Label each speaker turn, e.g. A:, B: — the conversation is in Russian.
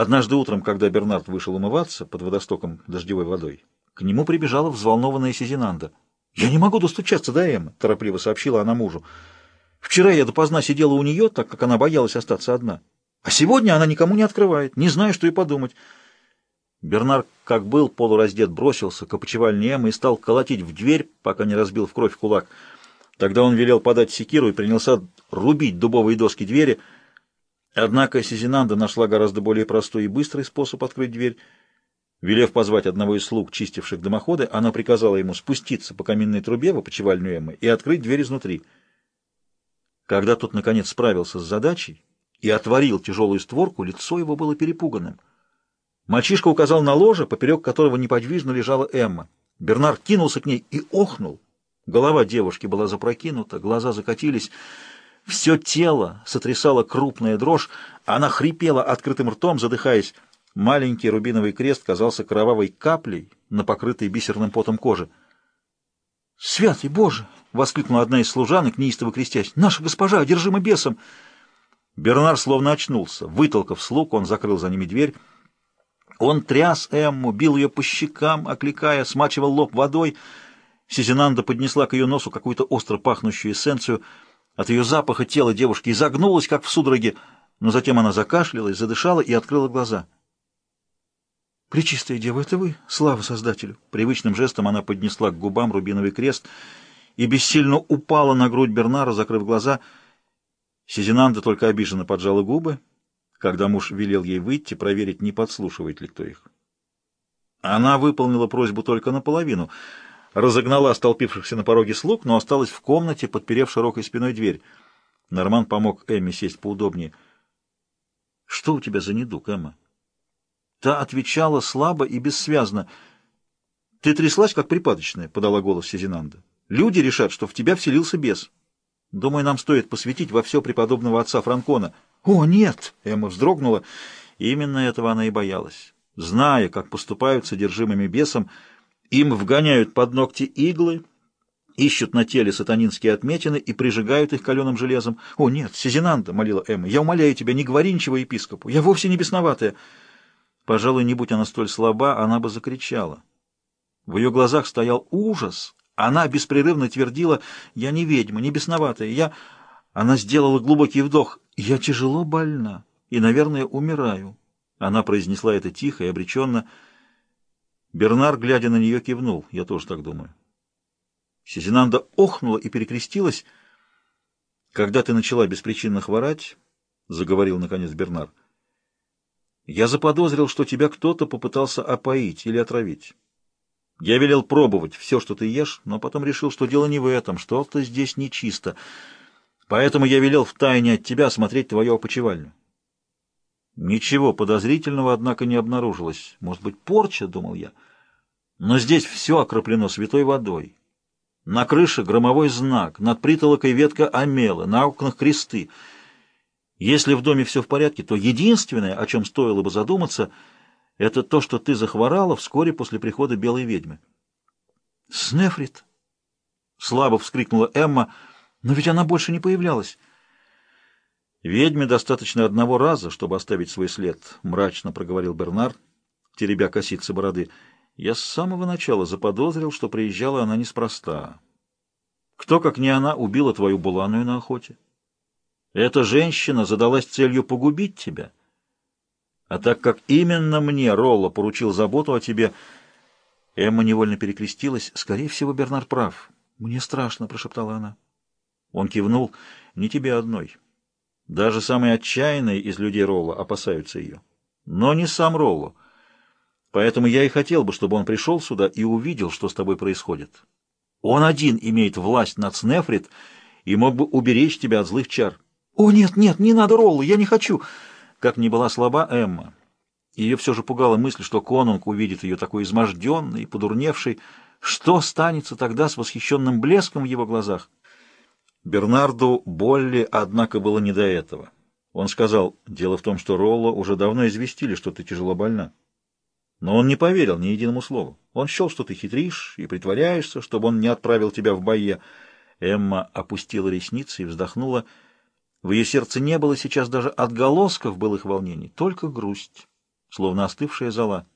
A: Однажды утром, когда Бернард вышел умываться под водостоком дождевой водой, к нему прибежала взволнованная Сизинанда. «Я не могу достучаться до Эммы», — торопливо сообщила она мужу. «Вчера я допоздна сидела у нее, так как она боялась остаться одна. А сегодня она никому не открывает, не знаю, что и подумать». Бернард, как был полураздет, бросился к опочивальне Эммы и стал колотить в дверь, пока не разбил в кровь кулак. Тогда он велел подать секиру и принялся рубить дубовые доски двери. Однако Сизинанда нашла гораздо более простой и быстрый способ открыть дверь. Велев позвать одного из слуг, чистивших дымоходы, она приказала ему спуститься по каминной трубе в опочивальню Эммы и открыть дверь изнутри. Когда тот, наконец, справился с задачей и отворил тяжелую створку, лицо его было перепуганным. Мальчишка указал на ложе, поперек которого неподвижно лежала Эмма. Бернар кинулся к ней и охнул. Голова девушки была запрокинута, глаза закатились. Все тело сотрясало крупная дрожь, она хрипела открытым ртом, задыхаясь. Маленький рубиновый крест казался кровавой каплей на покрытой бисерным потом коже. «Святый Боже!» — воскликнула одна из служанок, неистово крестясь. «Наша госпожа одержима бесом!» Бернар словно очнулся. Вытолкав слуг, он закрыл за ними дверь. Он тряс Эмму, бил ее по щекам, окликая, смачивал лоб водой — Сизинанда поднесла к ее носу какую-то остро пахнущую эссенцию. От ее запаха тело девушки изогнулось, как в судороге, но затем она закашлялась, задышала и открыла глаза. «Пречистая дева, это вы? Слава Создателю!» Привычным жестом она поднесла к губам рубиновый крест и бессильно упала на грудь Бернара, закрыв глаза. Сизинанда только обиженно поджала губы, когда муж велел ей выйти, проверить, не подслушивает ли кто их. Она выполнила просьбу только наполовину — разогнала столпившихся на пороге слуг, но осталась в комнате, подперев широкой спиной дверь. Норман помог Эмме сесть поудобнее. — Что у тебя за недуг, Эмма? Та отвечала слабо и бессвязно. — Ты тряслась, как припадочная, — подала голос Сизинанда. — Люди решат, что в тебя вселился бес. Думаю, нам стоит посвятить во все преподобного отца Франкона. — О, нет! — Эмма вздрогнула. Именно этого она и боялась. Зная, как поступают содержимыми бесом, — им вгоняют под ногти иглы, ищут на теле сатанинские отметины и прижигают их каленым железом. «О, нет, Сизинанда!» — молила Эмма. «Я умоляю тебя, не говори ничего епископу. Я вовсе не бесноватая». Пожалуй, не будь она столь слаба, она бы закричала. В ее глазах стоял ужас. Она беспрерывно твердила «Я не ведьма, не бесноватая, я...» Она сделала глубокий вдох «Я тяжело больна и, наверное, умираю». Она произнесла это тихо и обреченно — Бернар, глядя на нее, кивнул. Я тоже так думаю. Сизинанда охнула и перекрестилась. «Когда ты начала беспричинно хворать, — заговорил, наконец, Бернар, — я заподозрил, что тебя кто-то попытался опоить или отравить. Я велел пробовать все, что ты ешь, но потом решил, что дело не в этом, что-то здесь нечисто. Поэтому я велел втайне от тебя осмотреть твою опочивальню. Ничего подозрительного, однако, не обнаружилось. Может быть, порча, думал я. Но здесь все окроплено святой водой. На крыше громовой знак, над притолокой ветка омела, на окнах кресты. Если в доме все в порядке, то единственное, о чем стоило бы задуматься, это то, что ты захворала вскоре после прихода белой ведьмы. «Снефрит!» — слабо вскрикнула Эмма, но ведь она больше не появлялась. «Ведьме достаточно одного раза, чтобы оставить свой след», — мрачно проговорил Бернар, теребя косицы бороды. «Я с самого начала заподозрил, что приезжала она неспроста. Кто, как не она, убила твою буланую на охоте? Эта женщина задалась целью погубить тебя. А так как именно мне Ролло поручил заботу о тебе...» Эмма невольно перекрестилась. «Скорее всего, Бернар прав. Мне страшно», — прошептала она. Он кивнул. «Не тебе одной». Даже самые отчаянные из людей Ролла опасаются ее. Но не сам Ролло. Поэтому я и хотел бы, чтобы он пришел сюда и увидел, что с тобой происходит. Он один имеет власть над Снефрит и мог бы уберечь тебя от злых чар. «О, нет, нет, не надо, Ролло, я не хочу!» Как ни была слаба Эмма. Ее все же пугала мысль, что конунг увидит ее такой изможденной подурневшей. Что станется тогда с восхищенным блеском в его глазах? Бернарду Болли, однако, было не до этого. Он сказал, дело в том, что Ролло уже давно известили, что ты тяжело больна. Но он не поверил ни единому слову. Он счел, что ты хитришь и притворяешься, чтобы он не отправил тебя в бое. Эмма опустила ресницы и вздохнула. В ее сердце не было сейчас даже отголосков былых волнений, только грусть. словно остывшая зола.